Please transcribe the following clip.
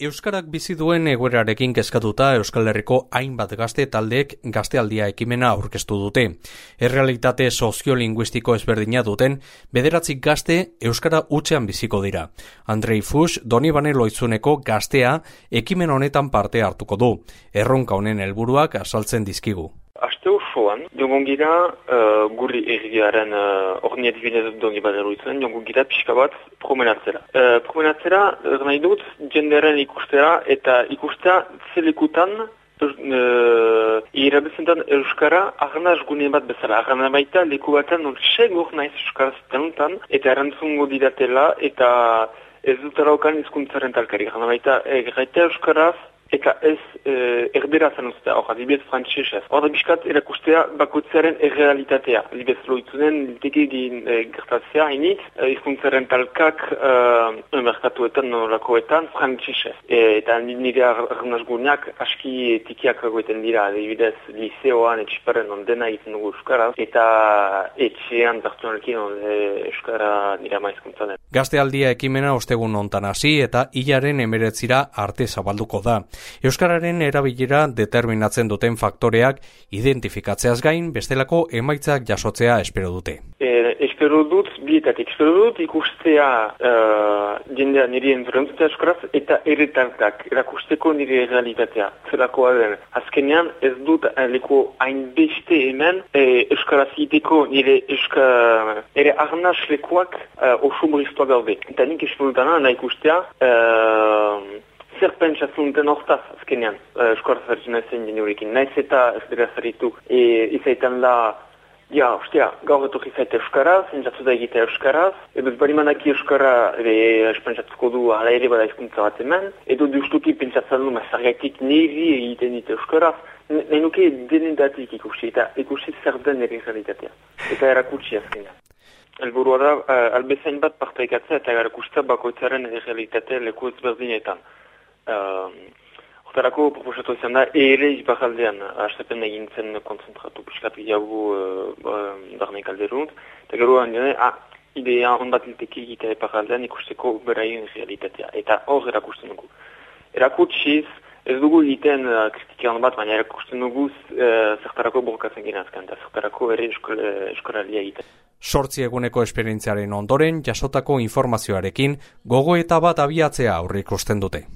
Euskarak bizi duen egoerarekin kezkatuta Euskal Herriko hainbat gazte taldeek gaztealdia ekimena aurkeztu dute. Errealitate soziolinguistiko ezberdina duten, bederatzi gazte Euskara utxean biziko dira. Andrei Fuchs, Donibane Loitzuneko gaztea ekimen honetan parte hartuko du. Erronka honen helburuak asaltzen dizkigu osoan, jongon gira uh, gurri erriaren uh, orni adibinez dongi bat eruditzen, jongon gira pixka bat promenatzera. Uh, promenatzera, er nahi dut, jenderen ikustera eta ikustea zelikutan uh, irabezentan Euskara arnaz gune bat bezala. Arnaz baita leku baten non segur naiz Euskara zitenutan eta erantzungo didatela eta ez dut araukan izkuntzaren talkari. Arnaz baita, egaita Euskaraz eta ez e, erdera zanuztea, hor, adibidez frantzesez. Hor da biskat erakustea bakotzearen errealitatea. Adibidez loitunen, liteke egin e, gertatzea hainit, e, izkuntzaren talkak e, merkatuetan nolakoetan frantzesez. E, eta nire arnaz guneak aski tikiak goeten dira, adibidez liseoan etxiparen ondena egiten dugu Euskaraz, eta etxean zartunarekin onde Euskara nire maizkuntzaren. Gaztealdia ekimena ostegun ontan hasi eta hilaren emeretzira arte zabalduko da. Euskararen erabilera determinatzen duten faktoreak identifikatzeaz gain bestelako emaitzak jasotzea espero dute. E, espero dut, bietatik espero dut ikustea uh, jendea nire entzurentzute euskaraz eta erretartak erakusteko nire realitatea. Zerakoa den, azkenean ez dut leko hainbeste hemen e, euskaraz iteko nire euskara ere arnaz lekoak uh, oso moriztua gaude. Eta nik espero dutana nahi ikustea uh, zer pentsatzen duten hortaz, azkenean, uh, eskoraz hartzen ezen jeneurekin. Naiz eta ez dira zaritu, e, izaitan da, ja, ostia, gaur eto izaita euskaraz, entzatu da egite euskaraz, edo bari manaki euskara, ere, pentsatuko du, ala ere bada izkuntza bat hemen, edo justuki pentsatzen du, mazargatik niri egiten dite euskaraz, nahi nuke denedatik ikusi, eta ikusi zer den ere realitatea, eta erakutsi azkenean. Elburua da, uh, albezain bat partaikatzea eta erakustea bakoitzaren realitatea leku ezberdinetan. Hortarako uh, proposatu izan da, ere izbajaldean, hastepen egin zen konzentratu piskatu jagu uh, darnek alderunt, eta gero handiane, ah, idea hon bat ilteki egitea epajaldean ikusteko beraien realitatea, eta hor erakusten dugu. Erakutsiz, ez dugu egiten uh, kritika hon bat, baina erakusten dugu uh, zertarako borkatzen genazkan, eta zertarako ere eskoralia egiten. Sortzi eguneko esperientziaren ondoren jasotako informazioarekin gogo eta bat abiatzea aurre ikusten dute.